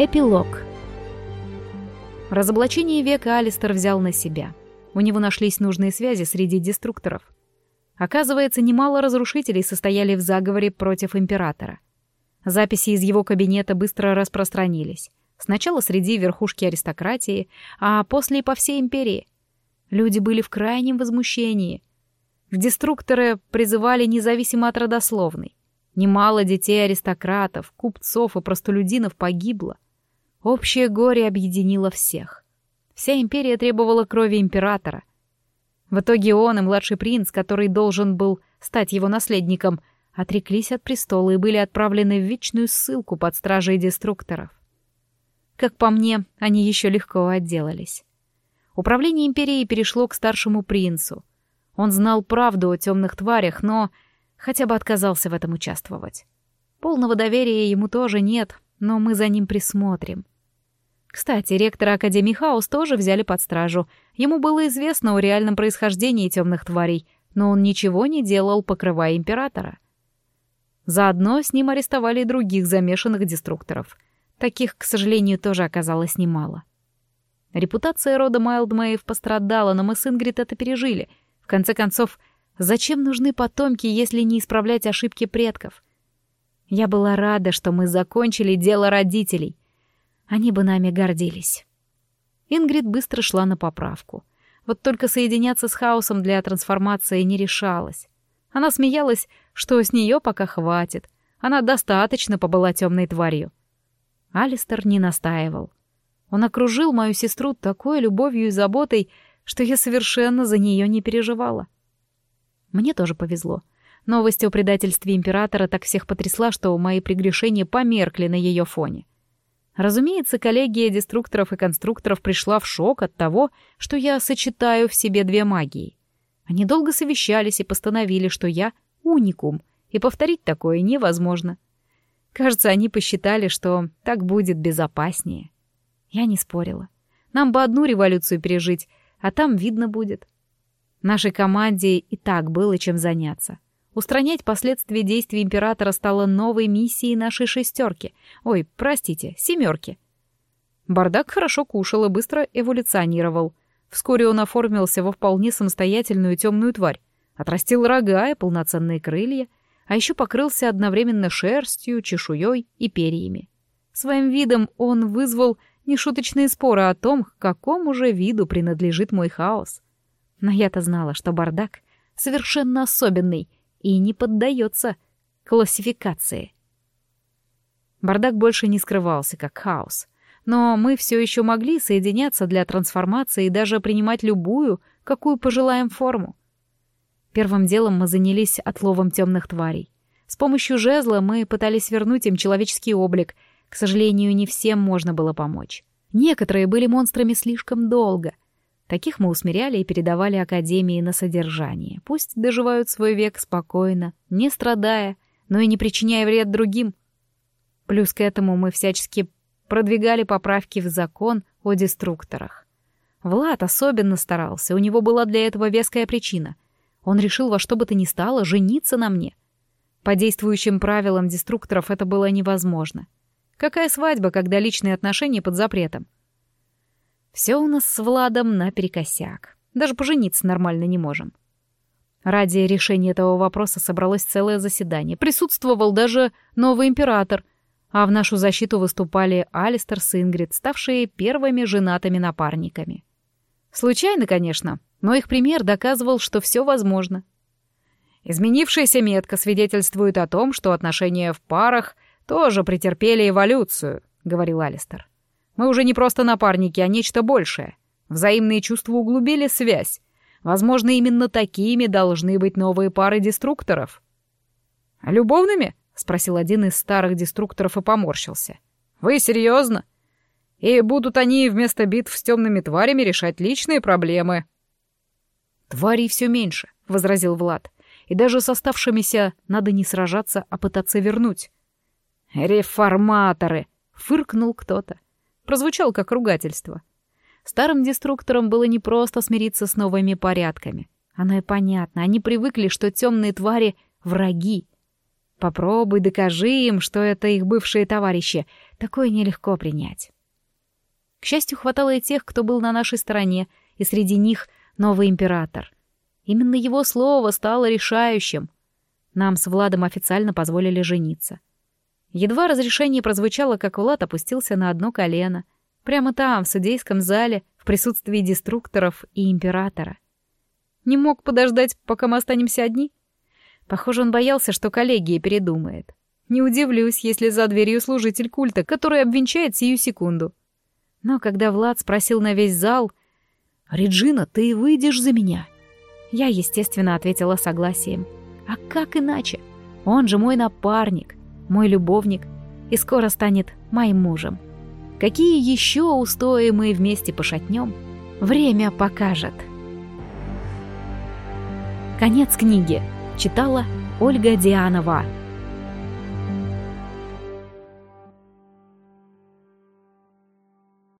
Эпилог. Разоблачение века Алистер взял на себя. У него нашлись нужные связи среди деструкторов. Оказывается, немало разрушителей состояли в заговоре против императора. Записи из его кабинета быстро распространились. Сначала среди верхушки аристократии, а после и по всей империи. Люди были в крайнем возмущении. Деструкторы призывали независимо от родословной. Немало детей аристократов, купцов и простолюдинов погибло. Общее горе объединило всех. Вся империя требовала крови императора. В итоге он и младший принц, который должен был стать его наследником, отреклись от престола и были отправлены в вечную ссылку под стражей деструкторов. Как по мне, они еще легко отделались. Управление империей перешло к старшему принцу. Он знал правду о темных тварях, но хотя бы отказался в этом участвовать. Полного доверия ему тоже нет, но мы за ним присмотрим. Кстати, ректора Академии Хаус тоже взяли под стражу. Ему было известно о реальном происхождении темных тварей, но он ничего не делал, покрывая императора. Заодно с ним арестовали и других замешанных деструкторов. Таких, к сожалению, тоже оказалось немало. Репутация рода Майлдмейв пострадала, но мы с Ингрид это пережили. В конце концов, зачем нужны потомки, если не исправлять ошибки предков? Я была рада, что мы закончили дело родителей — они бы нами гордились. Ингрид быстро шла на поправку. Вот только соединяться с хаосом для трансформации не решалась. Она смеялась, что с нее пока хватит. Она достаточно побыла темной тварью. Алистер не настаивал. Он окружил мою сестру такой любовью и заботой, что я совершенно за нее не переживала. Мне тоже повезло. Новость о предательстве императора так всех потрясла, что мои прегрешения померкли на ее фоне. Разумеется, коллегия деструкторов и конструкторов пришла в шок от того, что я сочетаю в себе две магии. Они долго совещались и постановили, что я уникум, и повторить такое невозможно. Кажется, они посчитали, что так будет безопаснее. Я не спорила. Нам бы одну революцию пережить, а там видно будет. Нашей команде и так было чем заняться. Устранять последствия действий императора стало новой миссией нашей шестерки. Ой, простите, семерки. Бардак хорошо кушал и быстро эволюционировал. Вскоре он оформился во вполне самостоятельную темную тварь. Отрастил рога и полноценные крылья, а еще покрылся одновременно шерстью, чешуей и перьями. Своим видом он вызвал нешуточные споры о том, к какому же виду принадлежит мой хаос. Но я-то знала, что бардак совершенно особенный — и не поддается классификации. Бардак больше не скрывался, как хаос. Но мы все еще могли соединяться для трансформации и даже принимать любую, какую пожелаем форму. Первым делом мы занялись отловом темных тварей. С помощью жезла мы пытались вернуть им человеческий облик. К сожалению, не всем можно было помочь. Некоторые были монстрами слишком долго — Таких мы усмиряли и передавали Академии на содержание. Пусть доживают свой век спокойно, не страдая, но и не причиняя вред другим. Плюс к этому мы всячески продвигали поправки в закон о деструкторах. Влад особенно старался, у него была для этого веская причина. Он решил во что бы то ни стало жениться на мне. По действующим правилам деструкторов это было невозможно. Какая свадьба, когда личные отношения под запретом? Все у нас с Владом наперекосяк. Даже пожениться нормально не можем. Ради решения этого вопроса собралось целое заседание. Присутствовал даже новый император, а в нашу защиту выступали Алистер с Ингрид, ставшие первыми женатыми напарниками. Случайно, конечно, но их пример доказывал, что все возможно. Изменившаяся метка свидетельствует о том, что отношения в парах тоже претерпели эволюцию, — говорил Алистер. Мы уже не просто напарники, а нечто большее. Взаимные чувства углубили связь. Возможно, именно такими должны быть новые пары деструкторов. «Любовными?» — спросил один из старых деструкторов и поморщился. «Вы серьезно? И будут они вместо битв с темными тварями решать личные проблемы?» «Тварей все меньше», — возразил Влад. «И даже с оставшимися надо не сражаться, а пытаться вернуть». «Реформаторы!» — фыркнул кто-то прозвучал как ругательство. Старым деструкторам было непросто смириться с новыми порядками. Оно и понятно, они привыкли, что темные твари — враги. Попробуй докажи им, что это их бывшие товарищи. Такое нелегко принять. К счастью, хватало и тех, кто был на нашей стороне, и среди них новый император. Именно его слово стало решающим. Нам с Владом официально позволили жениться. Едва разрешение прозвучало, как Влад опустился на одно колено. Прямо там, в судейском зале, в присутствии деструкторов и императора. Не мог подождать, пока мы останемся одни? Похоже, он боялся, что коллегия передумает. Не удивлюсь, если за дверью служитель культа, который обвенчает сию секунду. Но когда Влад спросил на весь зал, «Реджина, ты выйдешь за меня?» Я, естественно, ответила согласием. А как иначе? Он же мой напарник, мой любовник и скоро станет моим мужем. Какие еще устои мы вместе пошатнем, время покажет. Конец книги. Читала Ольга Дианова.